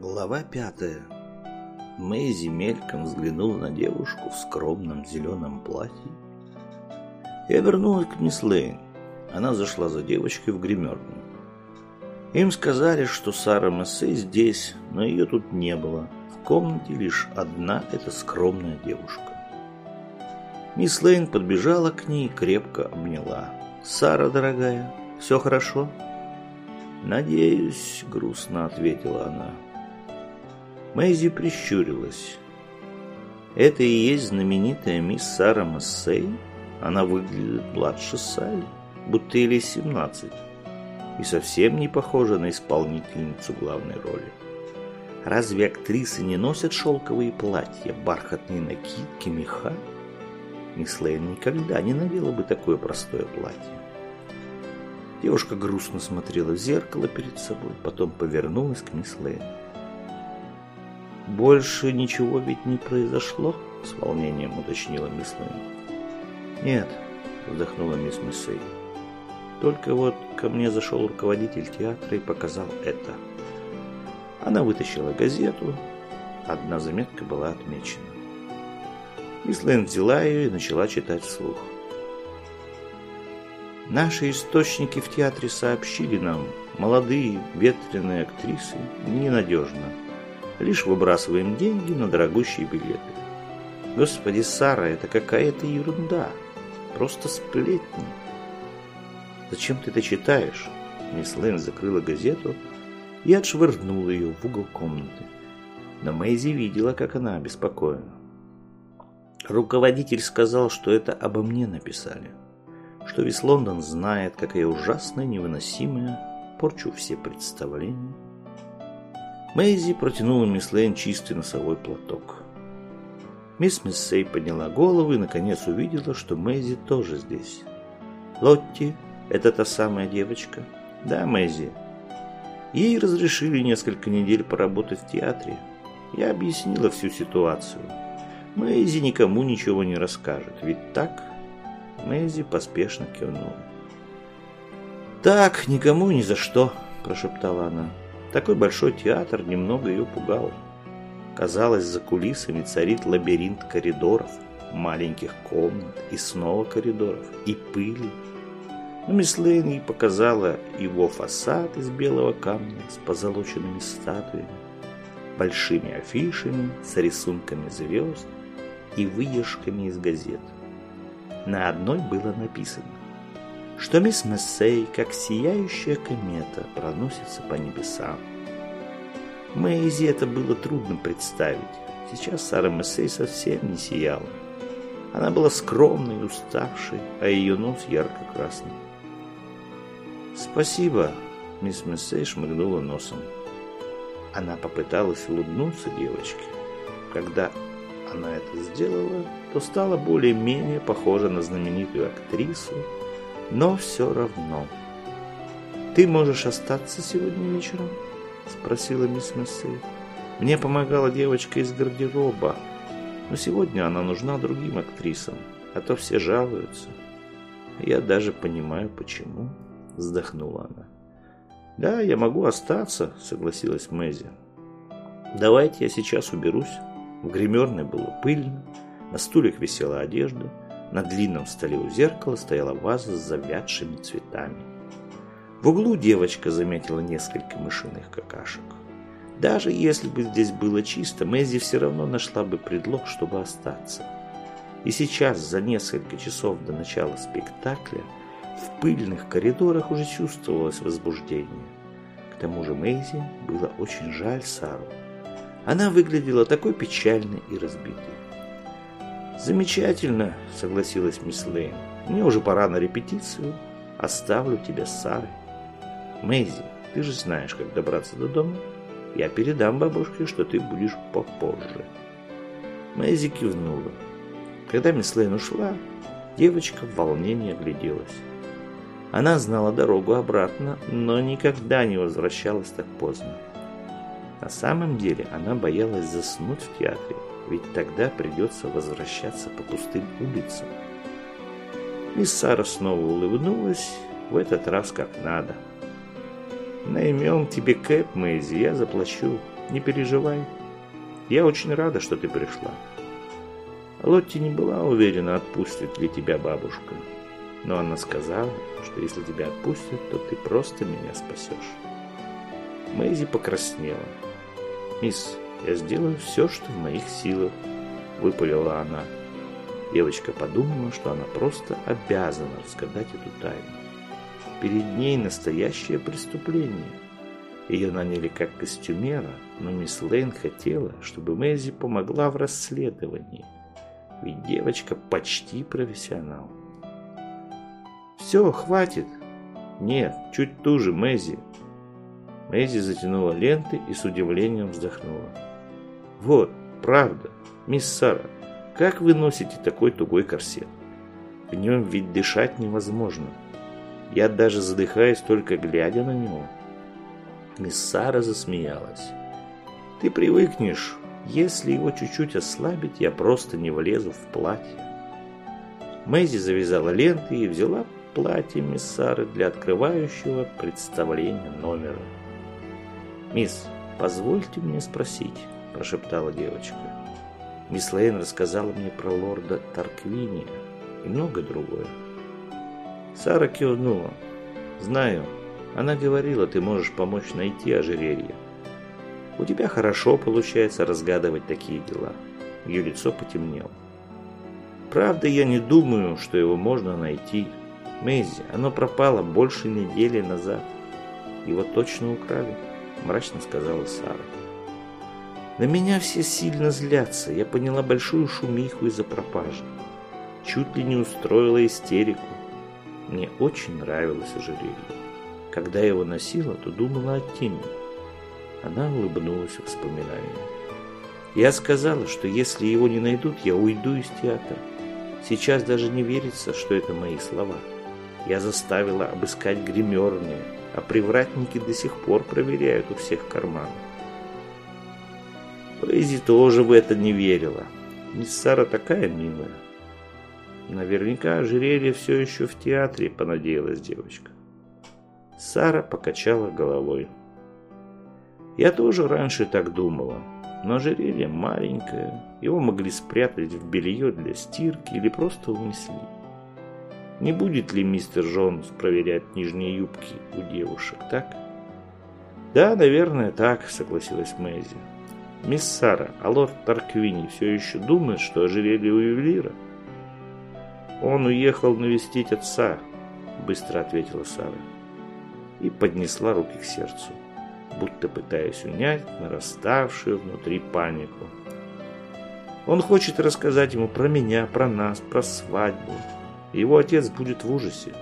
Глава пятая. Мэйзи мельком взглянула на девушку в скромном зеленом платье и обернулась к мисс Лейн. Она зашла за девочкой в гримерную. Им сказали, что Сара Мессей здесь, но ее тут не было. В комнате лишь одна эта скромная девушка. Мисс Лейн подбежала к ней и крепко обняла. «Сара, дорогая, все хорошо?» «Надеюсь», — грустно ответила она. Мэйзи прищурилась. «Это и есть знаменитая мисс Сара Массей? Она выглядит младше Салли, будто ей семнадцать, и совсем не похожа на исполнительницу главной роли. Разве актрисы не носят шелковые платья, бархатные накидки, меха? Мисс Лейн никогда не надела бы такое простое платье. Девушка грустно смотрела в зеркало перед собой, потом повернулась к мисс Лейн. «Больше ничего ведь не произошло?» — с волнением уточнила мисс Лэйн. «Нет», — вздохнула мисс Мессей. «Только вот ко мне зашел руководитель театра и показал это». Она вытащила газету, одна заметка была отмечена. Мисс Лэйн взяла ее и начала читать вслух. Наши источники в театре сообщили нам, молодые ветреные актрисы ненадежно лишь выбрасываем деньги на дорогущие билеты. Господи, Сара, это какая-то ерунда. Просто сплетни. Зачем ты это читаешь? Мисс Лэн закрыла газету и отшвырнула ее в угол комнаты. Но Мэйзи видела, как она обеспокоена. Руководитель сказал, что это обо мне написали. Что весь Лондон знает, какая ужасная, невыносимая, порчу все представления Мэйзи протянула мисс Лэйн чистый носовой платок. Мисс Миссей подняла голову и наконец увидела, что Мэйзи тоже здесь. «Лотти, это та самая девочка?» «Да, Мэйзи. Ей разрешили несколько недель поработать в театре. Я объяснила всю ситуацию. Мэйзи никому ничего не расскажет, ведь так?» Мэйзи поспешно кивнула. «Так, никому ни за что», – прошептала она. Такой большой театр немного ее пугал. Казалось, за кулисами царит лабиринт коридоров, маленьких комнат и снова коридоров, и пыли. Но мисс Лейн ей показала его фасад из белого камня с позолоченными статуями, большими афишами с рисунками звезд и выдержками из газет. На одной было написано что мисс Мессей, как сияющая комета, проносится по небесам. Мэйзи это было трудно представить. Сейчас Сара Мессей совсем не сияла. Она была скромной и уставшей, а ее нос ярко-красный. «Спасибо», — мисс Мессей шмыгнула носом. Она попыталась улыбнуться девочке. Когда она это сделала, то стала более-менее похожа на знаменитую актрису, но все равно. «Ты можешь остаться сегодня вечером?» – спросила мисс Мессей. «Мне помогала девочка из гардероба, но сегодня она нужна другим актрисам, а то все жалуются». «Я даже понимаю, почему», – вздохнула она. «Да, я могу остаться», – согласилась Мэзи. «Давайте я сейчас уберусь». В гримерной было пыльно, на стульях висела одежда – на длинном столе у зеркала стояла ваза с завядшими цветами. В углу девочка заметила несколько мышиных какашек. Даже если бы здесь было чисто, Мэзи все равно нашла бы предлог, чтобы остаться. И сейчас, за несколько часов до начала спектакля, в пыльных коридорах уже чувствовалось возбуждение. К тому же Мэйзи было очень жаль Сару. Она выглядела такой печальной и разбитой. «Замечательно», — согласилась мисс Лейн. «Мне уже пора на репетицию. Оставлю тебя с Сарой». «Мэйзи, ты же знаешь, как добраться до дома. Я передам бабушке, что ты будешь попозже». Мэйзи кивнула. Когда мисс Лейн ушла, девочка в волнении огляделась. Она знала дорогу обратно, но никогда не возвращалась так поздно. На самом деле она боялась заснуть в театре ведь тогда придется возвращаться по пустым улицам. Мисс Сара снова улыбнулась, в этот раз как надо. «Наймем тебе кэп, Мэйзи, я заплачу. Не переживай. Я очень рада, что ты пришла. Лотти не была уверена, отпустит ли тебя бабушка. Но она сказала, что если тебя отпустят, то ты просто меня спасешь. Мэйзи покраснела. «Мисс, я сделаю все, что в моих силах», — выпалила она. Девочка подумала, что она просто обязана рассказать эту тайну. Перед ней настоящее преступление. Ее наняли как костюмера, но мисс Лейн хотела, чтобы Мэйзи помогла в расследовании. Ведь девочка почти профессионал. «Все, хватит!» «Нет, чуть туже, Мэйзи!» Мэйзи затянула ленты и с удивлением вздохнула. «Вот, правда, мисс Сара, как вы носите такой тугой корсет? В нем ведь дышать невозможно. Я даже задыхаюсь только глядя на него». Мисс Сара засмеялась. «Ты привыкнешь. Если его чуть-чуть ослабить, я просто не влезу в платье». Мэйзи завязала ленты и взяла платье мисс Сары для открывающего представления номера. «Мисс, позвольте мне спросить», – прошептала девочка. Мисс Лейн рассказала мне про лорда Тарквиния и многое другое. Сара кивнула. «Знаю. Она говорила, ты можешь помочь найти ожерелье. У тебя хорошо получается разгадывать такие дела». Ее лицо потемнело. «Правда, я не думаю, что его можно найти. Мэйзи, оно пропало больше недели назад. Его точно украли», – мрачно сказала Сара. На меня все сильно злятся. Я поняла большую шумиху из-за пропажи. Чуть ли не устроила истерику. Мне очень нравилось ожерелье. Когда я его носила, то думала о теме. Она улыбнулась воспоминаниям. Я сказала, что если его не найдут, я уйду из театра. Сейчас даже не верится, что это мои слова. Я заставила обыскать гримерные, а привратники до сих пор проверяют у всех карманов. Поэзи тоже в это не верила. Мисс Сара такая милая. Наверняка ожерелье все еще в театре, понадеялась девочка. Сара покачала головой. Я тоже раньше так думала, но ожерелье маленькое, его могли спрятать в белье для стирки или просто унесли. Не будет ли мистер Джонс проверять нижние юбки у девушек, так? Да, наверное, так, согласилась Мэйзи. «Мисс Сара, а лорд Тарквини все еще думает, что ожерелье у ювелира?» «Он уехал навестить отца», — быстро ответила Сара. И поднесла руки к сердцу, будто пытаясь унять нараставшую внутри панику. Он хочет рассказать ему про меня, про нас, про свадьбу. Его отец будет в ужасе.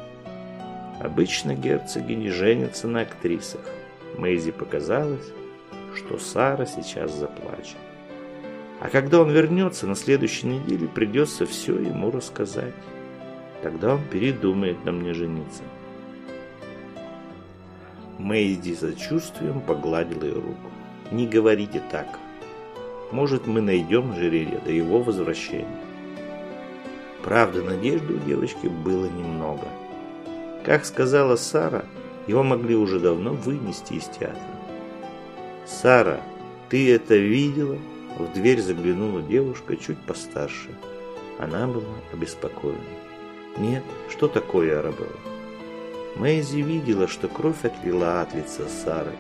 Обычно герцоги не женятся на актрисах. Мэйзи показалось, что Сара сейчас заплачет. А когда он вернется на следующей неделе, придется все ему рассказать. Тогда он передумает на мне жениться. Мэйди за чувствием погладила ее руку. «Не говорите так. Может, мы найдем жерелье до его возвращения». Правда, надежды у девочки было немного. Как сказала Сара, его могли уже давно вынести из театра. «Сара, ты это видела?» В дверь заглянула девушка чуть постарше. Она была обеспокоена. «Нет, что такое, Арабелла?» Мэйзи видела, что кровь отлила от лица Сары.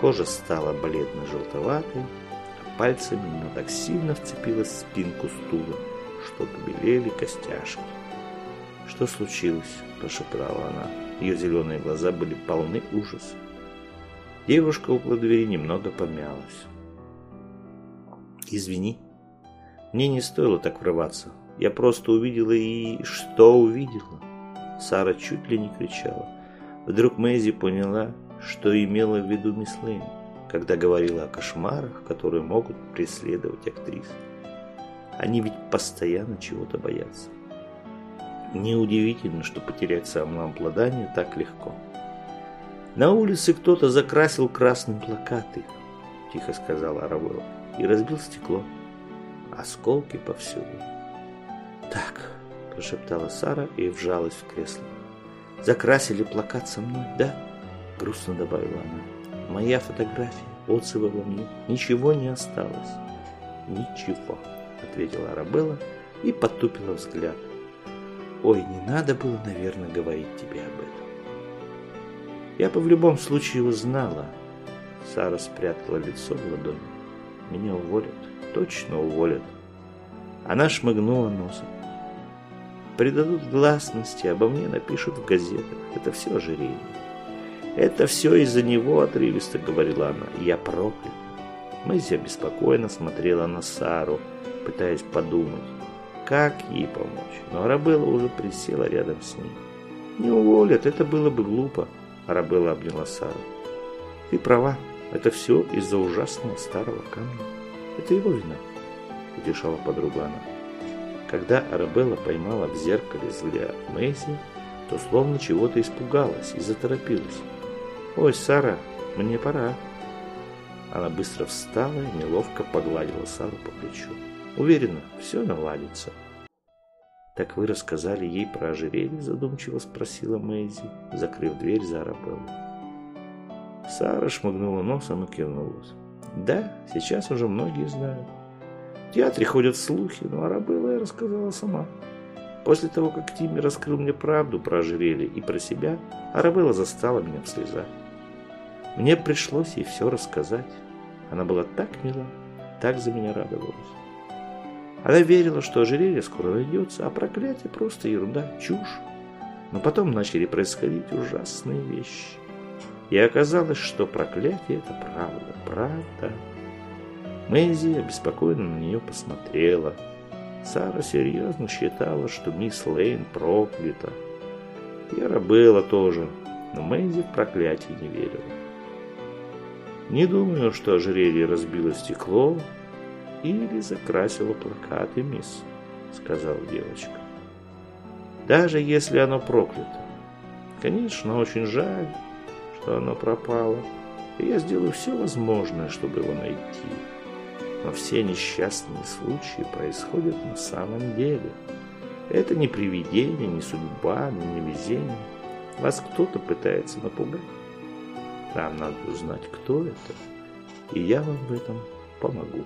Кожа стала бледно-желтоватой, а пальцами она так сильно вцепилась в спинку стула, что побелели костяшки. «Что случилось?» – прошептала она. Ее зеленые глаза были полны ужаса. Девушка около двери немного помялась. «Извини, мне не стоило так врываться. Я просто увидела и... что увидела?» Сара чуть ли не кричала. Вдруг Мэйзи поняла, что имела в виду мисс Лэйн, когда говорила о кошмарах, которые могут преследовать актрис. Они ведь постоянно чего-то боятся. Неудивительно, что потерять самообладание так легко. На улице кто-то закрасил красным плакаты, тихо сказала Арабелла, и разбил стекло. Осколки повсюду. Так, прошептала Сара и вжалась в кресло. Закрасили плакат со мной, да? Грустно добавила она. Моя фотография. отзыва во мне ничего не осталось. Ничего, ответила Арабелла и потупила взгляд. Ой, не надо было, наверное, говорить тебе об этом. Я бы в любом случае узнала. Сара спрятала лицо в ладони. Меня уволят, точно уволят. Она шмыгнула носом. Придадут гласности, обо мне напишут в газетах. Это все ожирение. Это все из-за него, отрывисто говорила она. Я проклят. Мэйзи беспокойно смотрела на Сару, пытаясь подумать, как ей помочь. Но Арабелла уже присела рядом с ней. Не уволят, это было бы глупо. Арабелла обняла Сару. Ты права, это все из-за ужасного старого камня. Это его вина, утешала подруга она. Когда Арабелла поймала в зеркале взгляд Мэйси, то словно чего-то испугалась и заторопилась. «Ой, Сара, мне пора». Она быстро встала и неловко погладила Сару по плечу. «Уверена, все наладится». «Так вы рассказали ей про ожерелье?» задумчиво спросила Мэйзи, закрыв дверь за Арабеллой. Сара шмыгнула носом и кивнулась. «Да, сейчас уже многие знают. В театре ходят слухи, но Арабелла я рассказала сама. После того, как Тимми раскрыл мне правду про ожерелье и про себя, Арабелла застала меня в слезах. Мне пришлось ей все рассказать. Она была так мила, так за меня радовалась. Она верила, что ожерелье скоро найдется, а проклятие просто ерунда, чушь. Но потом начали происходить ужасные вещи. И оказалось, что проклятие – это правда, правда. Мэйзи обеспокоенно на нее посмотрела. Сара серьезно считала, что мисс Лейн проклята. Яра была тоже, но Мэйзи в проклятие не верила. Не думаю, что ожерелье разбило стекло или закрасило плакаты, мисс, сказала девочка. Даже если оно проклято. Конечно, очень жаль, что оно пропало, и я сделаю все возможное, чтобы его найти. Но все несчастные случаи происходят на самом деле. Это не привидение, не судьба, не невезение. Вас кто-то пытается напугать. Нам надо узнать, кто это, и я вам в этом помогу.